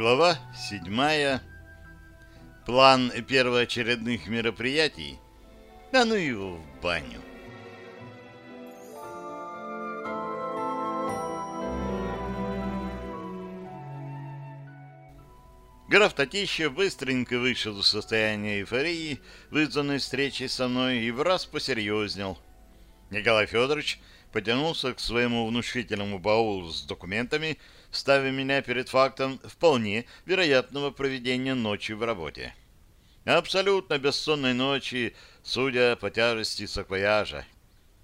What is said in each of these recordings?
Глава седьмая. План первоочередных мероприятий. А ну его в баню. Граф Татищев быстренько вышел из состояния эйфории, вызванной встречей со мной, и в раз посерьезнел. Николай Федорович потянулся к своему внушительному баулу с документами, ставя меня перед фактом вполне вероятного проведения ночи в работе. Абсолютно бессонной ночи, судя по тяжести саквояжа.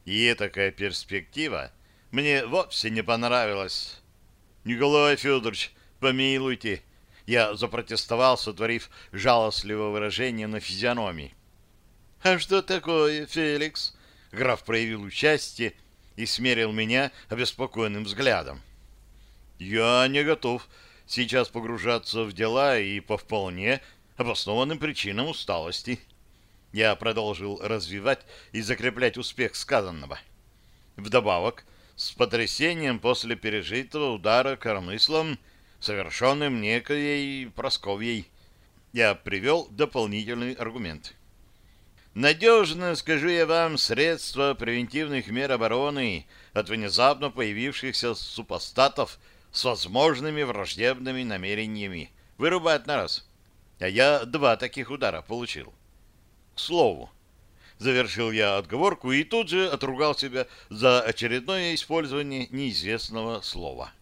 И такая перспектива мне вовсе не понравилась. «Николай Федорович, помилуйте!» Я запротестовал, сотворив жалостливое выражение на физиономии. «А что такое, Феликс?» Граф проявил участие и смерил меня обеспокоенным взглядом. «Я не готов сейчас погружаться в дела и по вполне обоснованным причинам усталости». Я продолжил развивать и закреплять успех сказанного. Вдобавок, с потрясением после пережитого удара коромыслом совершенным некоей Просковьей. Я привел дополнительный аргумент. Надежно, скажу я вам, средства превентивных мер обороны от внезапно появившихся супостатов с возможными враждебными намерениями вырубает на раз. А я два таких удара получил. К слову, завершил я отговорку и тут же отругал себя за очередное использование неизвестного слова.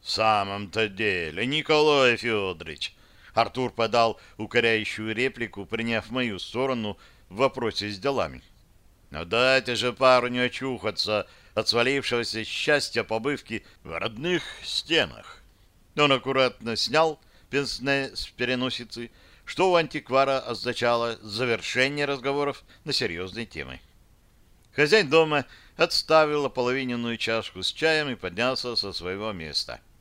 В самом-то деле, Николай Федорович, Артур подал укоряющую реплику, приняв мою сторону в вопросе с делами. Но дайте же парню очухаться от свалившегося счастья побывки в родных стенах. Он аккуратно снял пенсне с переносицы, что у антиквара означало завершение разговоров на серьезные темы. Хозяин дома отставил ополовиненную чашку с чаем и поднялся со своего места. —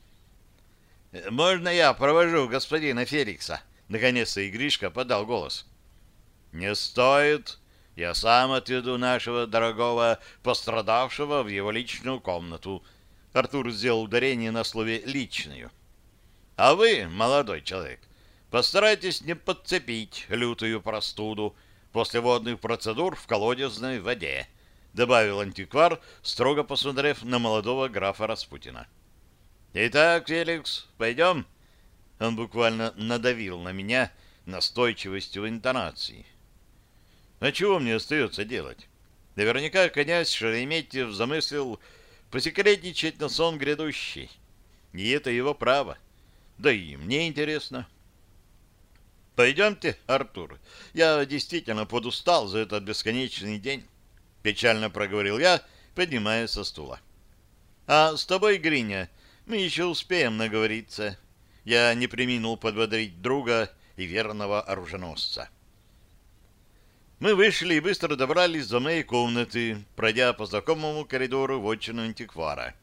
«Можно я провожу господина Феликса?» Наконец-то Игришка подал голос. «Не стоит. Я сам отведу нашего дорогого пострадавшего в его личную комнату». Артур сделал ударение на слове «личную». «А вы, молодой человек, постарайтесь не подцепить лютую простуду после водных процедур в колодезной воде», добавил антиквар, строго посмотрев на молодого графа Распутина. «Итак, Феликс, пойдем?» Он буквально надавил на меня настойчивостью интонации. «А чего мне остается делать?» Наверняка князь Шереметьев замыслил посекретничать на сон грядущий. И это его право. Да и мне интересно. «Пойдемте, Артур. Я действительно подустал за этот бесконечный день», — печально проговорил я, поднимаясь со стула. «А с тобой, Гриня, мы еще успеем наговориться. Я не приминул подбодрить друга и верного оруженосца. Мы вышли и быстро добрались до моей комнаты, пройдя по знакомому коридору в отчину антиквара.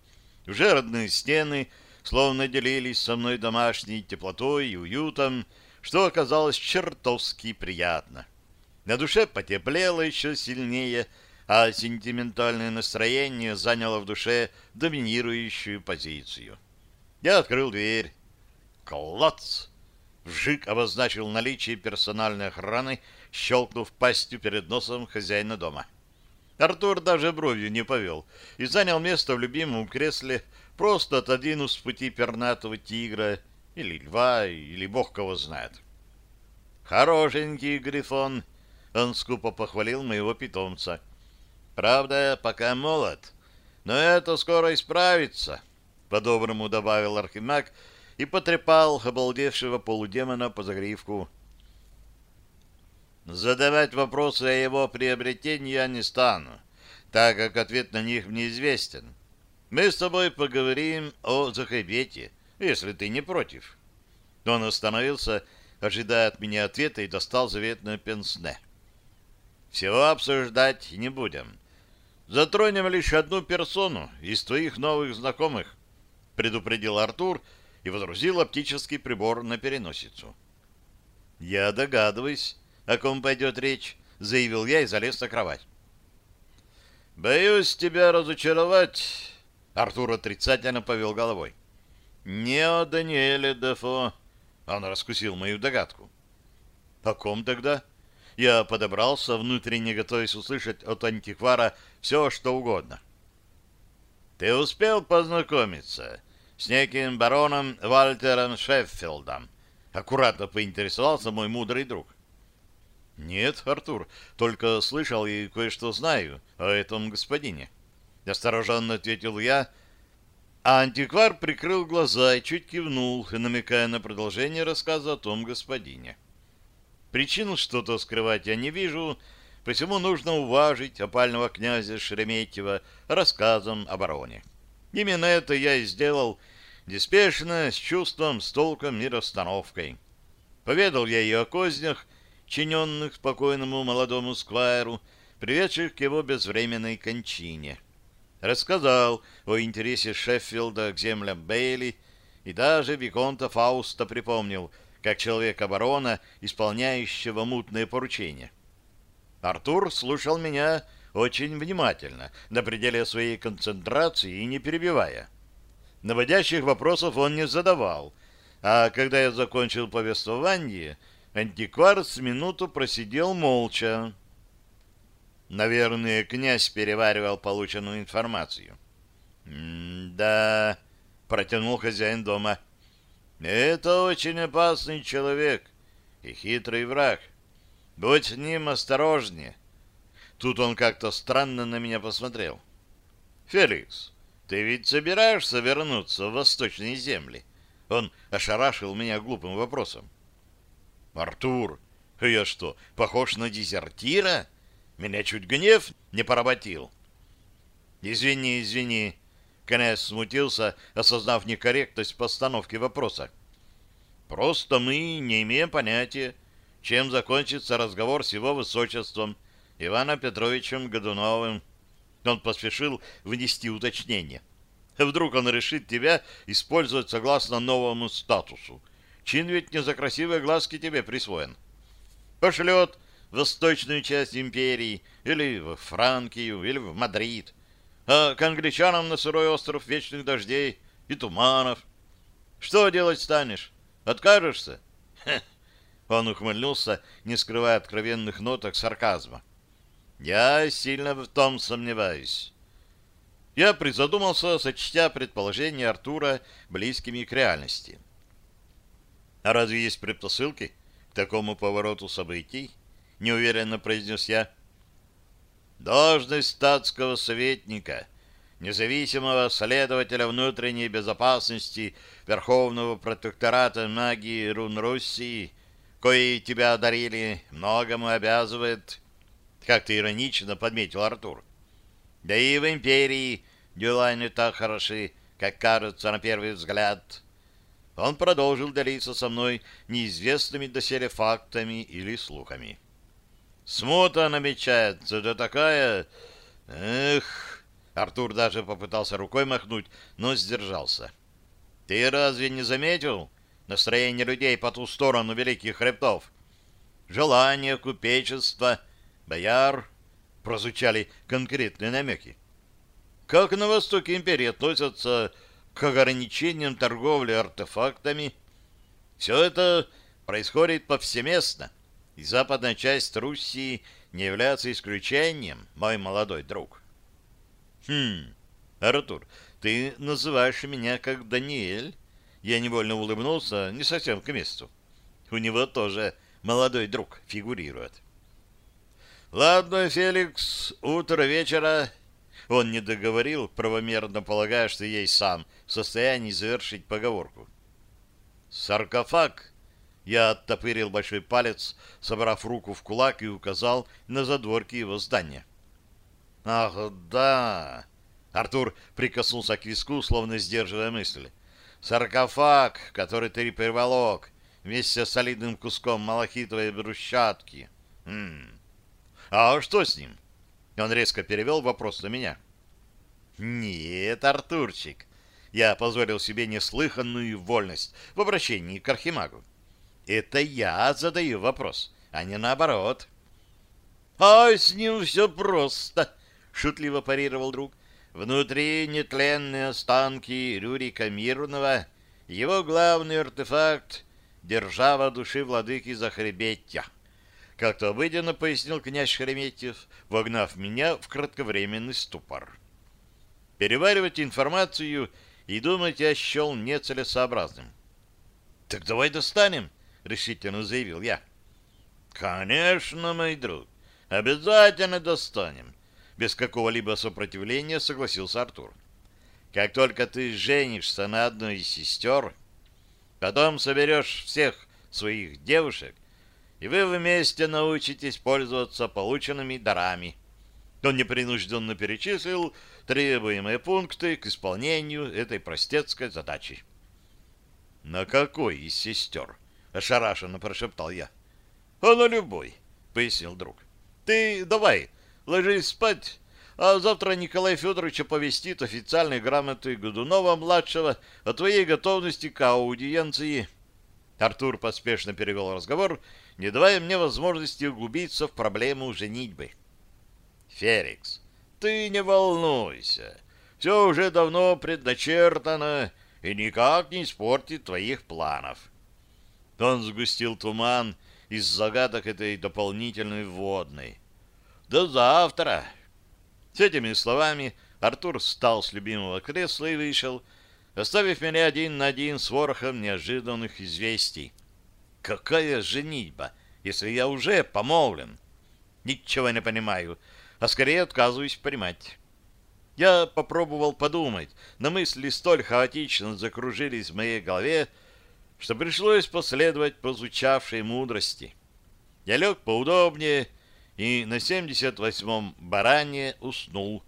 Уже родные стены словно делились со мной домашней теплотой и уютом, что оказалось чертовски приятно. На душе потеплело еще сильнее, а сентиментальное настроение заняло в душе доминирующую позицию. Я открыл дверь. Клац! Вжик обозначил наличие персональной охраны, щелкнув пастью перед носом хозяина дома. Артур даже бровью не повел и занял место в любимом кресле, просто отодвинув с пути пернатого тигра или льва, или бог кого знает. «Хорошенький грифон!» — он скупо похвалил моего питомца. Правда, пока молод, но это скоро исправится, — по-доброму добавил Архимаг и потрепал обалдевшего полудемона по загривку. Задавать вопросы о его приобретении я не стану, так как ответ на них мне известен. Мы с тобой поговорим о Захайбете, если ты не против. Он остановился, ожидая от меня ответа, и достал заветное пенсне. Всего обсуждать не будем. Затронем лишь одну персону из твоих новых знакомых, предупредил Артур и водрузил оптический прибор на переносицу. Я догадываюсь, о ком пойдет речь, заявил я и залез на кровать. Боюсь тебя разочаровать, Артур отрицательно повел головой. Не о Даниэле Дефо. Он раскусил мою догадку. О ком тогда? Я подобрался, внутренне готовясь услышать от антиквара все, что угодно. Ты успел познакомиться с неким бароном Вальтером Шеффилдом? Аккуратно поинтересовался мой мудрый друг. Нет, Артур, только слышал и кое-что знаю о этом господине. Осторожно ответил я, а антиквар прикрыл глаза и чуть кивнул, намекая на продолжение рассказа о том господине. Причин что-то скрывать я не вижу, посему нужно уважить опального князя Шереметьева рассказом о бароне. Именно это я и сделал, неспешно, с чувством, с толком и расстановкой. Поведал я и о кознях, чиненных спокойному молодому сквайру, приведших к его безвременной кончине. Рассказал о интересе Шеффилда к землям Бейли и даже Виконта Фауста припомнил, как человека-барона, исполняющего мутные поручения. Артур слушал меня очень внимательно, на пределе своей концентрации и не перебивая. Наводящих вопросов он не задавал, а когда я закончил повествование, антиквар с минуту просидел молча. Наверное, князь переваривал полученную информацию. «Да», — протянул хозяин дома, — «это очень опасный человек и хитрый враг. Будь с ним осторожнее». Тут он как-то странно на меня посмотрел. «Феликс, ты ведь собираешься вернуться в восточные земли?» Он ошарашил меня глупым вопросом. «Артур, я что, похож на дезертира? Меня чуть гнев не поработил». «Извини, извини», — князь смутился, осознав некорректность постановки вопроса. «Просто мы не имеем понятия, чем закончится разговор с его высочеством Иваном Петровичем Годуновым». Он поспешил внести уточнение. Вдруг он решит тебя использовать согласно новому статусу. Чин ведь не за красивые глазки тебе присвоен. Пошлет в восточную часть империи, или в Франкию, или в Мадрид, а к англичанам на сырой остров вечных дождей и туманов. Что делать станешь? Откажешься? Хе. Он ухмыльнулся, не скрывая откровенных ноток сарказма. Я сильно в том сомневаюсь. Я призадумался, сочтя предположения Артура близкими к реальности. А разве есть предпосылки к такому повороту событий? Неуверенно произнес я. Должность статского советника, независимого следователя внутренней безопасности Верховного протектората магии Рун-Руссии, кои тебя одарили, многому обязывает, как-то иронично подметил Артур. Да и в империи дела не так хороши, как кажется на первый взгляд. Он продолжил делиться со мной неизвестными доселе фактами или слухами. Смута намечается, да такая... Эх... Артур даже попытался рукой махнуть, но сдержался. Ты разве не заметил настроение людей по ту сторону великих хребтов? Желание купечества, бояр, прозвучали конкретные намеки. Как на востоке империи относятся к ограничениям торговли артефактами? Все это происходит повсеместно, и западная часть Руси не является исключением, мой молодой друг. Хм, Артур, ты называешь меня как Даниэль? Я невольно улыбнулся, не совсем к месту. У него тоже молодой друг фигурирует. Ладно, Феликс, утро вечера. Он не договорил, правомерно полагая, что ей сам в состоянии завершить поговорку. Саркофаг. Я оттопырил большой палец, собрав руку в кулак и указал на задворки его здания. Ах, да. Артур прикоснулся к виску, словно сдерживая мысли. Саркофаг, который ты приволок вместе с солидным куском малахитовой брусчатки. Хм. «А что с ним?» Он резко перевел вопрос на меня. «Нет, Артурчик, я позволил себе неслыханную вольность в обращении к Архимагу. Это я задаю вопрос, а не наоборот». «А с ним все просто», — шутливо парировал друг. «Внутри нетленные останки Рюрика Мирного его главный артефакт — держава души владыки Захребетья. Как-то обыденно пояснил князь Шереметьев, вогнав меня в кратковременный ступор. Переваривать информацию и думать я счел нецелесообразным. — Так давай достанем, — решительно заявил я. — Конечно, мой друг, обязательно достанем. Без какого-либо сопротивления согласился Артур. Как только ты женишься на одной из сестер, потом соберешь всех своих девушек, и вы вместе научитесь пользоваться полученными дарами. Он непринужденно перечислил требуемые пункты к исполнению этой простецкой задачи. «На какой из сестер?» — ошарашенно прошептал я. «А на любой», — пояснил друг. «Ты давай, ложись спать, а завтра Николай Федорович оповестит официальной грамотой Годунова-младшего о твоей готовности к аудиенции». Артур поспешно перевел разговор, не давая мне возможности углубиться в проблему женитьбы. «Ферикс, ты не волнуйся, все уже давно предначертано и никак не испортит твоих планов». Он сгустил туман из загадок этой дополнительной вводной. «До завтра!» С этими словами Артур встал с любимого кресла и вышел, оставив меня один на один с ворохом неожиданных известий. Какая женитьба, если я уже помолвлен? Ничего не понимаю, а скорее отказываюсь понимать. Я попробовал подумать, но мысли столь хаотично закружились в моей голове, что пришлось последовать прозвучавшей мудрости. Я лег поудобнее и на 78-м баране уснул,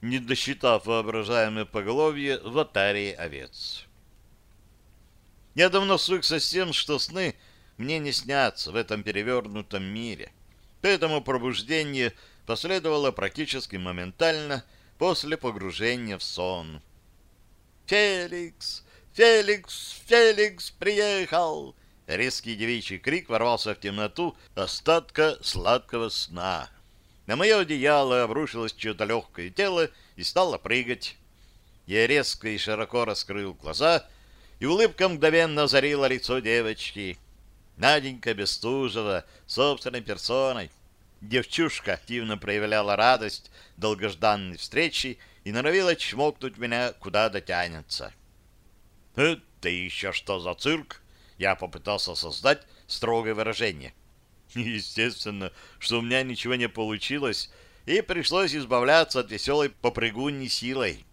не досчитав воображаемое поголовье в атарии овец. Я давно свыкся с тем, что сны мне не снятся в этом перевернутом мире, поэтому пробуждение последовало практически моментально после погружения в сон. «Феликс! Феликс! Феликс приехал!» Резкий девичий крик ворвался в темноту остатка сладкого сна. На мое одеяло обрушилось чье-то легкое тело и стало прыгать. Я резко и широко раскрыл глаза, и улыбка мгновенно озарила лицо девочки. Наденька Бестужева собственной персоной. Девчушка активно проявляла радость долгожданной встречи и норовила чмокнуть меня, куда дотянется. «Это еще что за цирк?» Я попытался создать строгое выражение. Естественно, что у меня ничего не получилось, и пришлось избавляться от веселой попрыгуньи силой.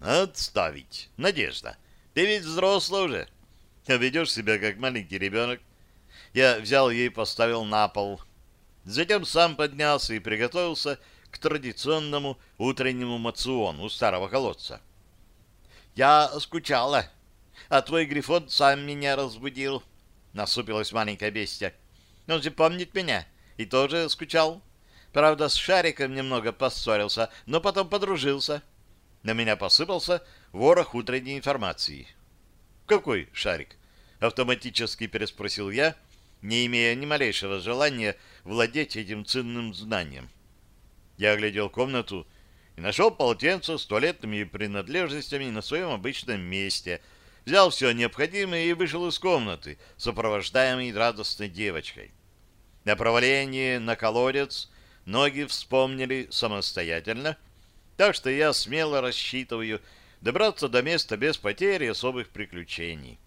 Отставить. Надежда, ты ведь взрослая уже. А ведешь себя как маленький ребенок. Я взял ее и поставил на пол. Затем сам поднялся и приготовился к традиционному утреннему мациону у старого колодца. Я скучала, а твой грифон сам меня разбудил. Насупилась маленькая бестия. Он же помнит меня и тоже скучал. Правда, с Шариком немного поссорился, но потом подружился. На меня посыпался ворох утренней информации. «Какой Шарик?» — автоматически переспросил я, не имея ни малейшего желания владеть этим ценным знанием. Я оглядел комнату и нашел полотенце с туалетными принадлежностями на своем обычном месте — взял все необходимое и вышел из комнаты, сопровождаемый радостной девочкой. Направление на колодец ноги вспомнили самостоятельно, так что я смело рассчитываю добраться до места без потери особых приключений.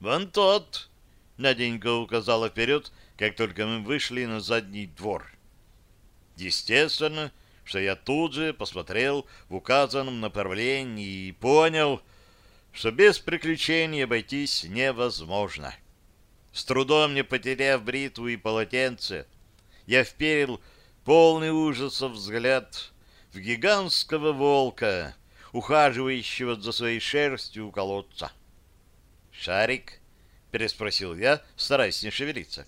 «Вон тот!» — Наденька указала вперед, как только мы вышли на задний двор. Естественно, что я тут же посмотрел в указанном направлении и понял, что без приключений обойтись невозможно. С трудом не потеряв бритву и полотенце, я вперил полный ужасов взгляд в гигантского волка, ухаживающего за своей шерстью у колодца. «Шарик?» — переспросил я, стараясь не шевелиться.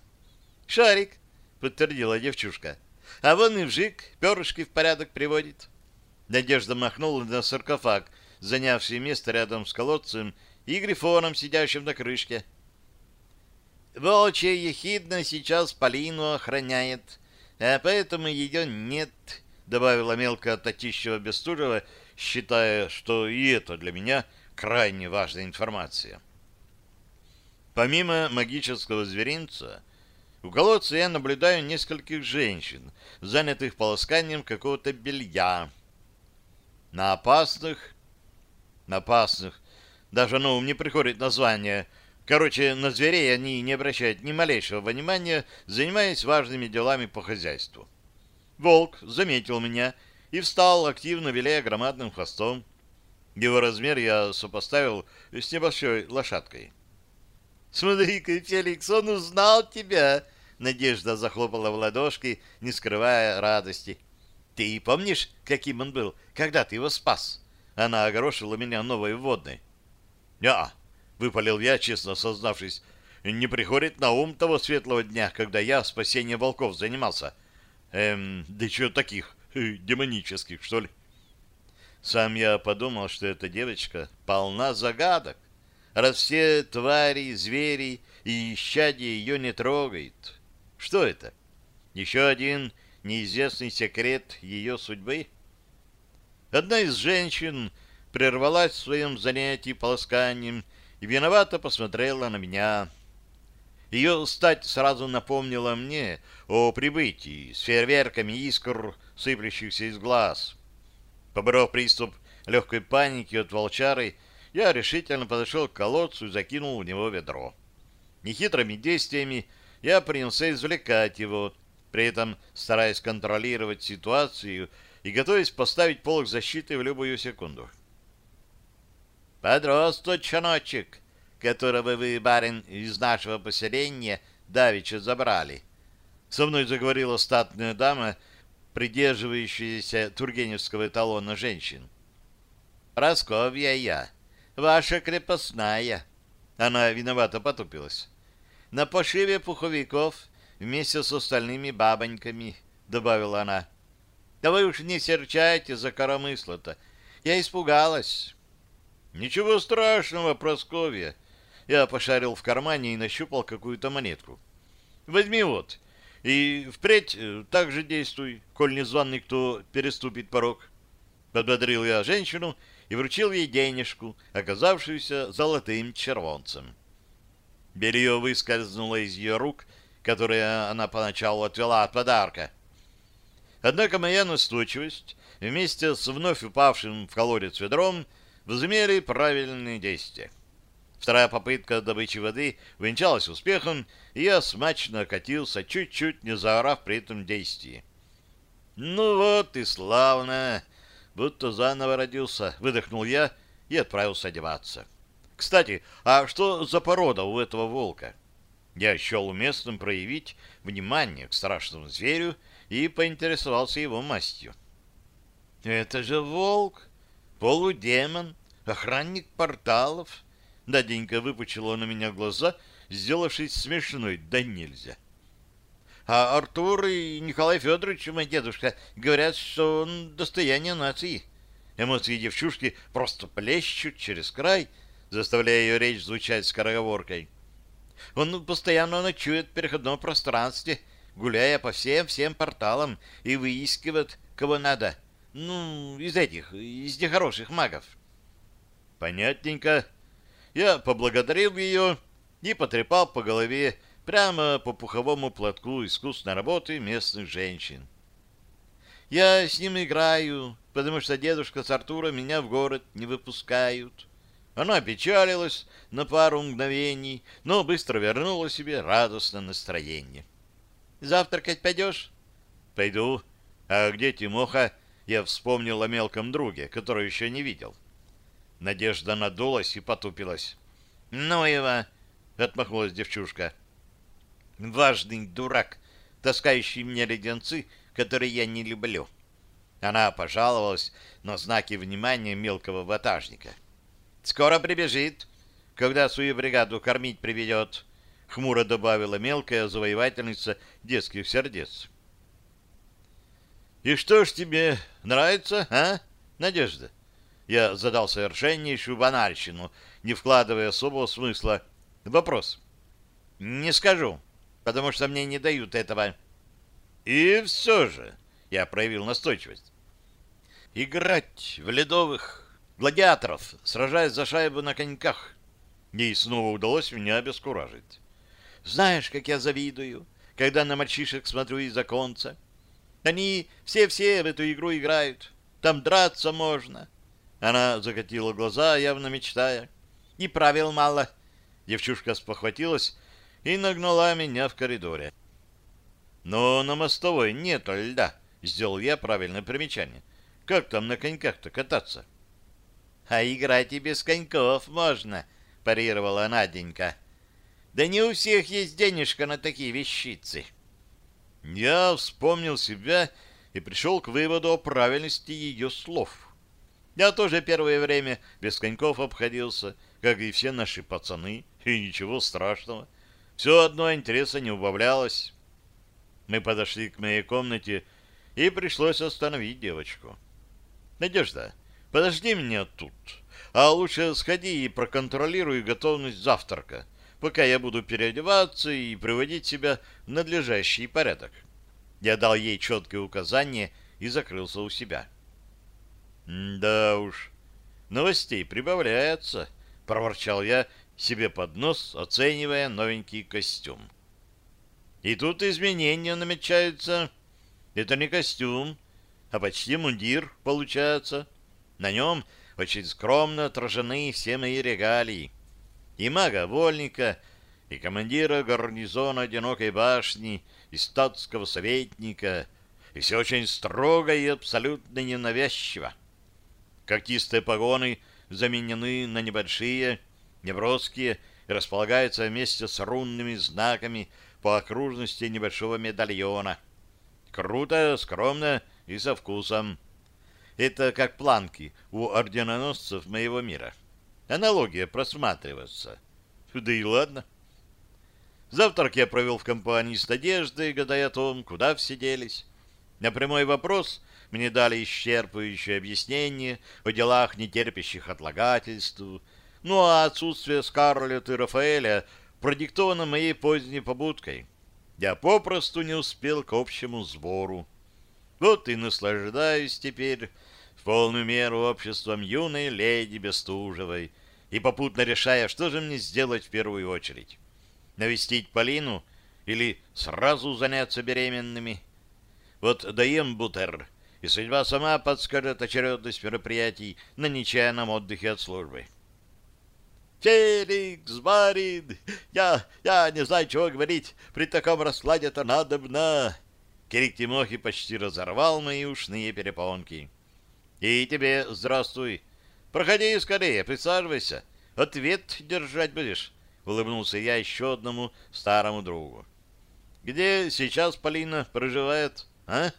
«Шарик!» — подтвердила девчушка. «А вон и вжик, перышки в порядок приводит». Надежда махнула на саркофаг, занявший место рядом с колодцем, и грифоном, сидящим на крышке. Волчья ехидна сейчас Полину охраняет, а поэтому ее нет, — добавила мелко Татищева Бестужева, считая, что и это для меня крайне важная информация. Помимо магического зверинца, у колодца я наблюдаю нескольких женщин, занятых полосканием какого-то белья. На опасных... На опасных... Даже на ум не приходит название. Короче, на зверей они не обращают ни малейшего внимания, занимаясь важными делами по хозяйству. Волк заметил меня и встал, активно виляя громадным хвостом. Его размер я сопоставил с небольшой лошадкой. «Смотри-ка, Феликс, он узнал тебя!» Надежда захлопала в ладошки, не скрывая радости. «Ты помнишь, каким он был, когда ты его спас?» Она огорошила меня новой вводной. «Я!» — выпалил я, честно сознавшись. «Не приходит на ум того светлого дня, когда я спасением волков занимался. Эм, да чего таких, э, демонических, что ли?» Сам я подумал, что эта девочка полна загадок раз все твари, звери и исчадия ее не трогает. Что это? Еще один неизвестный секрет ее судьбы? Одна из женщин прервалась в своем занятии полосканием и виновато посмотрела на меня. Ее стать сразу напомнила мне о прибытии с фейерверками искр, сыплющихся из глаз. Поборов приступ легкой паники от волчары, я решительно подошел к колодцу и закинул в него ведро. Нехитрыми действиями я принялся извлекать его, при этом стараясь контролировать ситуацию и готовясь поставить полок защиты в любую секунду. «Подрос тот щеночек, которого вы, барин, из нашего поселения давеча забрали». Со мной заговорила статная дама, придерживающаяся тургеневского эталона женщин. «Просковья я» ваша крепостная. Она виновато потупилась. На пошиве пуховиков вместе с остальными бабоньками, добавила она. Да вы уж не серчайте за коромысло-то. Я испугалась. Ничего страшного, Просковья. Я пошарил в кармане и нащупал какую-то монетку. Возьми вот. И впредь э, так же действуй, коль незваный кто переступит порог. Подбодрил я женщину и вручил ей денежку, оказавшуюся золотым червонцем. Белье выскользнуло из ее рук, которые она поначалу отвела от подарка. Однако моя настойчивость вместе с вновь упавшим в колодец ведром возымели правильные действия. Вторая попытка добычи воды венчалась успехом, и я смачно катился, чуть-чуть не заорав при этом действии. «Ну вот и славно!» будто заново родился, выдохнул я и отправился одеваться. Кстати, а что за порода у этого волка? Я счел уместным проявить внимание к страшному зверю и поинтересовался его мастью. «Это же волк, полудемон, охранник порталов!» Наденька выпучила на меня глаза, сделавшись смешной, да нельзя. А Артур и Николай Федорович, мой дедушка, говорят, что он достояние нации. Эмоции девчушки просто плещут через край, заставляя ее речь звучать скороговоркой. Он постоянно ночует в переходном пространстве, гуляя по всем-всем порталам и выискивает, кого надо. Ну, из этих, из нехороших магов. Понятненько. Я поблагодарил ее и потрепал по голове прямо по пуховому платку искусной работы местных женщин. Я с ним играю, потому что дедушка с Артуром меня в город не выпускают. Она опечалилась на пару мгновений, но быстро вернула себе радостное настроение. «Завтракать пойдешь?» «Пойду. А где Тимоха?» Я вспомнил о мелком друге, которого еще не видел. Надежда надулась и потупилась. «Ну его!» — отмахнулась девчушка важный дурак, таскающий мне леденцы, которые я не люблю. Она пожаловалась на знаки внимания мелкого ватажника. «Скоро прибежит, когда свою бригаду кормить приведет», — хмуро добавила мелкая завоевательница детских сердец. «И что ж тебе нравится, а, Надежда?» Я задал совершеннейшую банальщину, не вкладывая особого смысла. Вопрос. «Не скажу», потому что мне не дают этого. И все же я проявил настойчивость. Играть в ледовых гладиаторов, сражаясь за шайбу на коньках. Ей снова удалось меня обескуражить. Знаешь, как я завидую, когда на мальчишек смотрю из оконца. Они все-все в эту игру играют. Там драться можно. Она закатила глаза, явно мечтая. И правил мало. Девчушка спохватилась и нагнала меня в коридоре. Но на мостовой нет льда, сделал я правильное примечание. Как там на коньках-то кататься? А играть и без коньков можно, парировала Наденька. Да не у всех есть денежка на такие вещицы. Я вспомнил себя и пришел к выводу о правильности ее слов. Я тоже первое время без коньков обходился, как и все наши пацаны, и ничего страшного. Все одно интереса не убавлялось. Мы подошли к моей комнате, и пришлось остановить девочку. «Надежда, подожди меня тут, а лучше сходи и проконтролируй готовность завтрака пока я буду переодеваться и приводить себя в надлежащий порядок. Я дал ей четкое указание и закрылся у себя. «Да уж, новостей прибавляется», — проворчал я себе под нос, оценивая новенький костюм. И тут изменения намечаются. Это не костюм, а почти мундир получается. На нем очень скромно отражены все мои регалии и мага-вольника, и командира гарнизона одинокой башни, и статского советника, и все очень строго и абсолютно ненавязчиво. Когтистые погоны заменены на небольшие, неброские, и располагаются вместе с рунными знаками по окружности небольшого медальона. Круто, скромно и со вкусом. Это как планки у орденоносцев моего мира. Аналогия просматривается. Да и ладно. Завтрак я провел в компании с Надеждой, гадая о том, куда все делись. На прямой вопрос мне дали исчерпывающее объяснение о делах, не терпящих отлагательств. Ну а отсутствие Скарлетт и Рафаэля продиктовано моей поздней побудкой. Я попросту не успел к общему сбору. Вот и наслаждаюсь теперь в полную меру обществом юной леди Бестужевой и попутно решая, что же мне сделать в первую очередь. Навестить Полину или сразу заняться беременными? Вот даем бутер, и судьба сама подскажет очередность мероприятий на нечаянном отдыхе от службы. «Феликс, Барин, я, я не знаю, чего говорить, при таком раскладе-то надобно!» Кирик Тимохи почти разорвал мои ушные перепонки. И тебе здравствуй. Проходи скорее, присаживайся. Ответ держать будешь, улыбнулся я еще одному старому другу. Где сейчас Полина проживает, а?